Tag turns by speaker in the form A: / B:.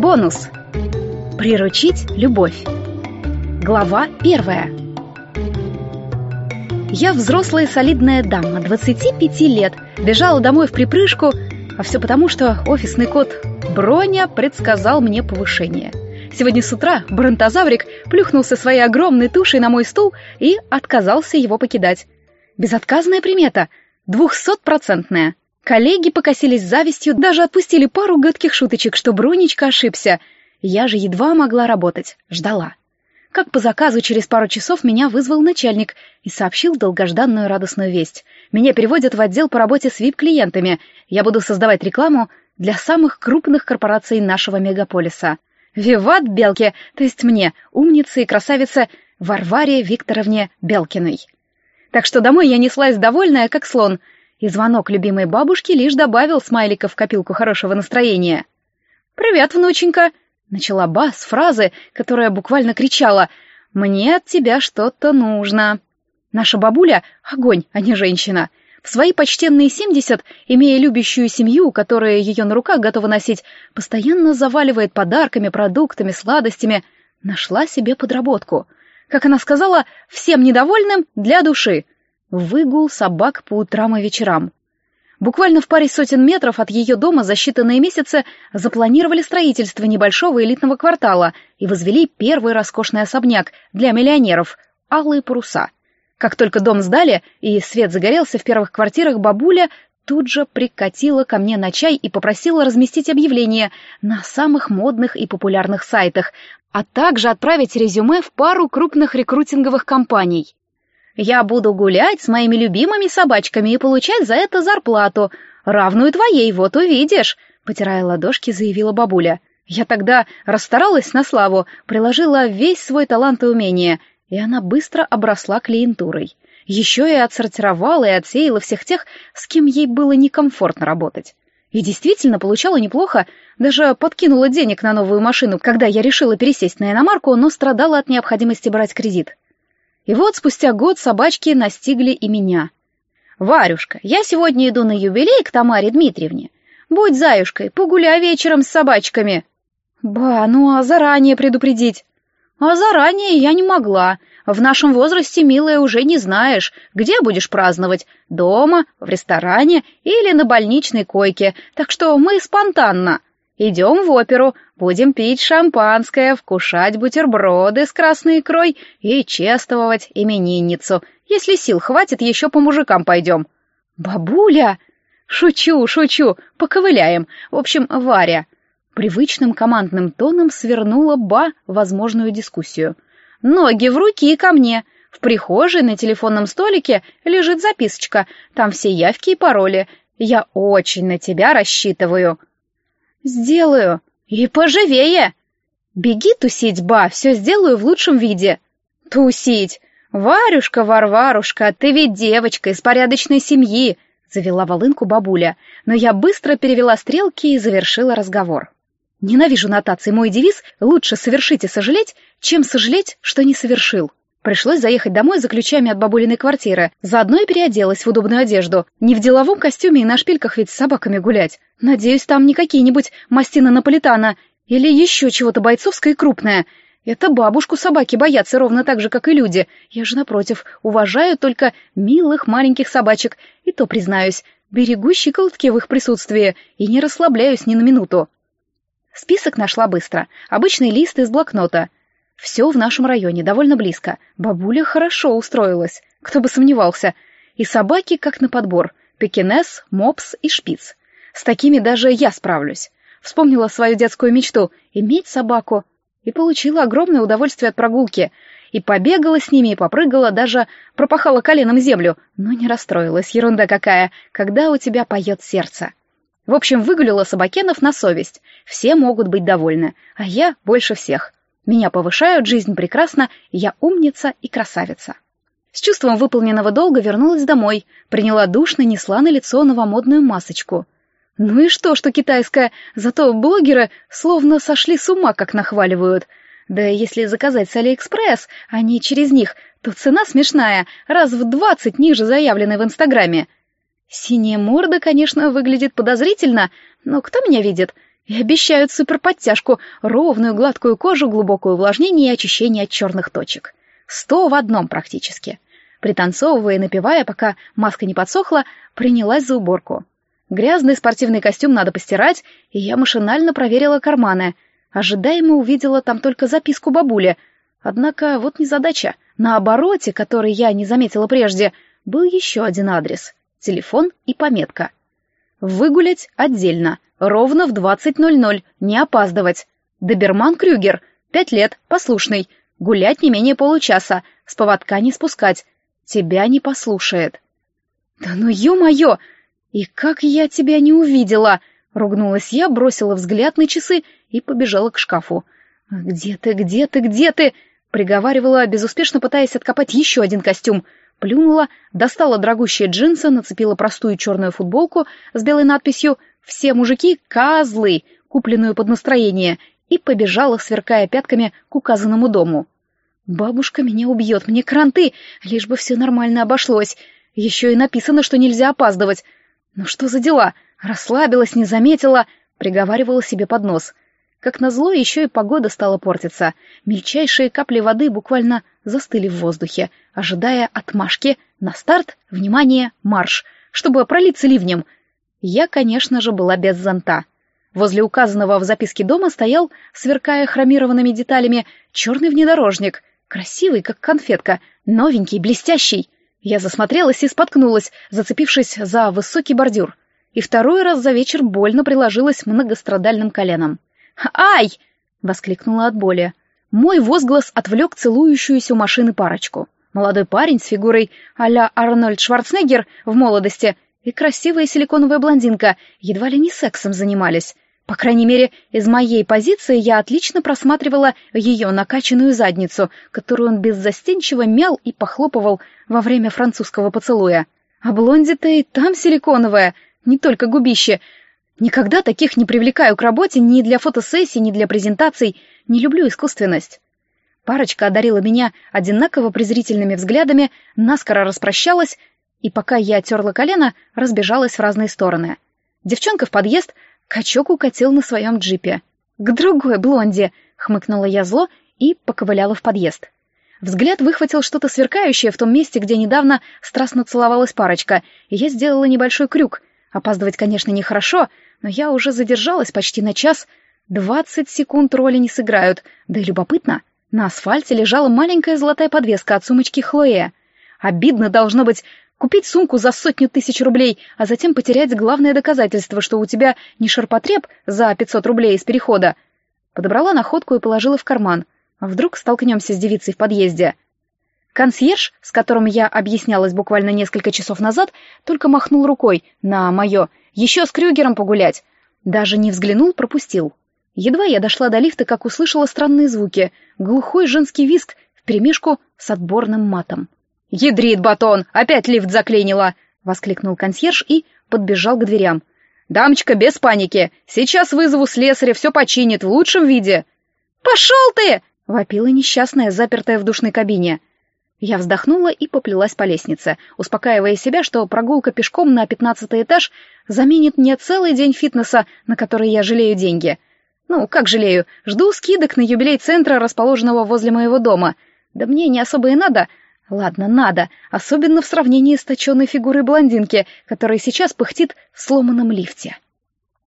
A: Бонус. Приручить любовь. Глава первая. Я взрослая солидная дама, 25 лет, бежала домой в припрыжку, а все потому, что офисный кот Броня предсказал мне повышение. Сегодня с утра бронтозаврик плюхнулся своей огромной тушей на мой стул и отказался его покидать. Безотказная примета, двухсотпроцентная. Коллеги покосились завистью, даже отпустили пару гадких шуточек, что Бронечка ошибся. Я же едва могла работать, ждала. Как по заказу, через пару часов меня вызвал начальник и сообщил долгожданную радостную весть. Меня переводят в отдел по работе с VIP-клиентами. Я буду создавать рекламу для самых крупных корпораций нашего мегаполиса. Виват Белке, то есть мне, умнице и красавице Варваре Викторовне Белкиной. Так что домой я неслась довольная, как слон — и звонок любимой бабушки лишь добавил смайлика в копилку хорошего настроения. «Привет, внученька!» — начала Ба с фразы, которая буквально кричала «Мне от тебя что-то нужно». Наша бабуля — огонь, а не женщина. В свои почтенные семьдесят, имея любящую семью, которая ее на руках готова носить, постоянно заваливает подарками, продуктами, сладостями, нашла себе подработку. Как она сказала, всем недовольным для души — Выгул собак по утрам и вечерам. Буквально в паре сотен метров от ее дома за считанные месяцы запланировали строительство небольшого элитного квартала и возвели первый роскошный особняк для миллионеров — алые паруса. Как только дом сдали и свет загорелся в первых квартирах, бабуля тут же прикатила ко мне на чай и попросила разместить объявление на самых модных и популярных сайтах, а также отправить резюме в пару крупных рекрутинговых компаний. Я буду гулять с моими любимыми собачками и получать за это зарплату, равную твоей, вот увидишь», — потирая ладошки, заявила бабуля. Я тогда расстаралась на славу, приложила весь свой талант и умение, и она быстро обросла клиентурой. Еще и отсортировала и отсеяла всех тех, с кем ей было некомфортно работать. И действительно получала неплохо, даже подкинула денег на новую машину, когда я решила пересесть на иномарку, но страдала от необходимости брать кредит. И вот спустя год собачки настигли и меня. «Варюшка, я сегодня иду на юбилей к Тамаре Дмитриевне. Будь заюшкой, погуляй вечером с собачками». «Ба, ну а заранее предупредить?» «А заранее я не могла. В нашем возрасте, милая, уже не знаешь, где будешь праздновать, дома, в ресторане или на больничной койке, так что мы спонтанно». Идем в оперу, будем пить шампанское, вкушать бутерброды с красной икрой и чествовать именинницу. Если сил хватит, еще по мужикам пойдем. Бабуля! Шучу, шучу, поковыляем. В общем, Варя. Привычным командным тоном свернула Ба возможную дискуссию. Ноги в руки ко мне. В прихожей на телефонном столике лежит записочка. Там все явки и пароли. Я очень на тебя рассчитываю. «Сделаю. И поживее!» «Беги тусить, ба, все сделаю в лучшем виде». «Тусить! Варюшка, Варварушка, ты ведь девочка из порядочной семьи!» Завела волынку бабуля, но я быстро перевела стрелки и завершила разговор. Ненавижу нотации, мой девиз «Лучше совершить и сожалеть, чем сожалеть, что не совершил». Пришлось заехать домой за ключами от бабулиной квартиры. Заодно и переоделась в удобную одежду. Не в деловом костюме и на шпильках ведь с собаками гулять. Надеюсь, там не какие-нибудь мастина наполитана или еще чего-то бойцовское и крупное. Это бабушку собаки боятся ровно так же, как и люди. Я же, напротив, уважаю только милых маленьких собачек. И то, признаюсь, берегу щиколотки в их присутствии и не расслабляюсь ни на минуту. Список нашла быстро. Обычный лист из блокнота — все в нашем районе, довольно близко. Бабуля хорошо устроилась, кто бы сомневался. И собаки как на подбор. Пекинес, мопс и шпиц. С такими даже я справлюсь. Вспомнила свою детскую мечту — иметь собаку. И получила огромное удовольствие от прогулки. И побегала с ними, и попрыгала, даже пропахала коленом землю. Но не расстроилась, ерунда какая, когда у тебя поет сердце. В общем, выгуляла собакенов на совесть. Все могут быть довольны, а я больше всех — меня повышают, жизнь прекрасна, я умница и красавица. С чувством выполненного долга вернулась домой, приняла душ, нанесла на лицо новомодную масочку. Ну и что, что китайская, зато блогеры словно сошли с ума, как нахваливают. Да если заказать с Алиэкспресс, а не через них, то цена смешная, раз в двадцать ниже заявленной в Инстаграме. Синяя морда, конечно, выглядит подозрительно, но кто меня видит? И обещают суперподтяжку, ровную гладкую кожу, глубокое увлажнение и очищение от черных точек. Сто в одном практически. Пританцовывая и напевая, пока маска не подсохла, принялась за уборку. Грязный спортивный костюм надо постирать, и я машинально проверила карманы. Ожидаемо увидела там только записку бабули. Однако вот незадача. На обороте, который я не заметила прежде, был еще один адрес. Телефон и пометка. Выгулять отдельно, ровно в 20.00, не опаздывать. Доберман Крюгер, пять лет, послушный, гулять не менее получаса, с поводка не спускать. Тебя не послушает. Да ну ё-моё! И как я тебя не увидела! Ругнулась я, бросила взгляд на часы и побежала к шкафу. «Где ты, где ты, где ты?» Приговаривала, безуспешно пытаясь откопать еще один костюм. Плюнула, достала дорогущие джинсы, нацепила простую черную футболку с белой надписью «Все мужики — козлы», купленную под настроение, и побежала, сверкая пятками, к указанному дому. «Бабушка меня убьет, мне кранты, лишь бы все нормально обошлось. Еще и написано, что нельзя опаздывать. Ну что за дела? Расслабилась, не заметила», — приговаривала себе под нос. Как назло, еще и погода стала портиться. Мельчайшие капли воды буквально застыли в воздухе, ожидая отмашки на старт, внимание, марш, чтобы пролиться ливнем. Я, конечно же, была без зонта. Возле указанного в записке дома стоял, сверкая хромированными деталями, черный внедорожник, красивый, как конфетка, новенький, блестящий. Я засмотрелась и споткнулась, зацепившись за высокий бордюр. И второй раз за вечер больно приложилась многострадальным коленом. «Ай!» — воскликнула от боли. Мой возглас отвлек целующуюся у машины парочку. Молодой парень с фигурой а-ля Арнольд Шварценеггер в молодости и красивая силиконовая блондинка едва ли не сексом занимались. По крайней мере, из моей позиции я отлично просматривала ее накачанную задницу, которую он беззастенчиво мял и похлопывал во время французского поцелуя. А блонди-то и там силиконовая, не только губище — Никогда таких не привлекаю к работе ни для фотосессий, ни для презентаций. Не люблю искусственность. Парочка одарила меня одинаково презрительными взглядами, наскоро распрощалась, и пока я терла колено, разбежалась в разные стороны. Девчонка в подъезд, качок укатил на своем джипе. «К другой блонде!» — хмыкнула я зло и поковыляла в подъезд. Взгляд выхватил что-то сверкающее в том месте, где недавно страстно целовалась парочка, и я сделала небольшой крюк. Опаздывать, конечно, нехорошо, но я уже задержалась почти на час. Двадцать секунд роли не сыграют, да и любопытно. На асфальте лежала маленькая золотая подвеска от сумочки Хлоя. Обидно должно быть купить сумку за сотню тысяч рублей, а затем потерять главное доказательство, что у тебя не ширпотреб за пятьсот рублей из перехода. Подобрала находку и положила в карман. Вдруг столкнемся с девицей в подъезде? Консьерж, с которым я объяснялась буквально несколько часов назад, только махнул рукой на мое «еще с Крюгером погулять». Даже не взглянул, пропустил. Едва я дошла до лифта, как услышала странные звуки, глухой женский виск вперемешку с отборным матом. «Ядрит батон! Опять лифт заклинило!» — воскликнул консьерж и подбежал к дверям. «Дамочка, без паники! Сейчас вызову слесаря, все починит в лучшем виде!» «Пошел ты!» — вопила несчастная, запертая в душной кабине. Я вздохнула и поплелась по лестнице, успокаивая себя, что прогулка пешком на пятнадцатый этаж заменит мне целый день фитнеса, на который я жалею деньги. Ну, как жалею, жду скидок на юбилей центра, расположенного возле моего дома. Да мне не особо и надо. Ладно, надо, особенно в сравнении с точенной фигурой блондинки, которая сейчас пыхтит в сломанном лифте.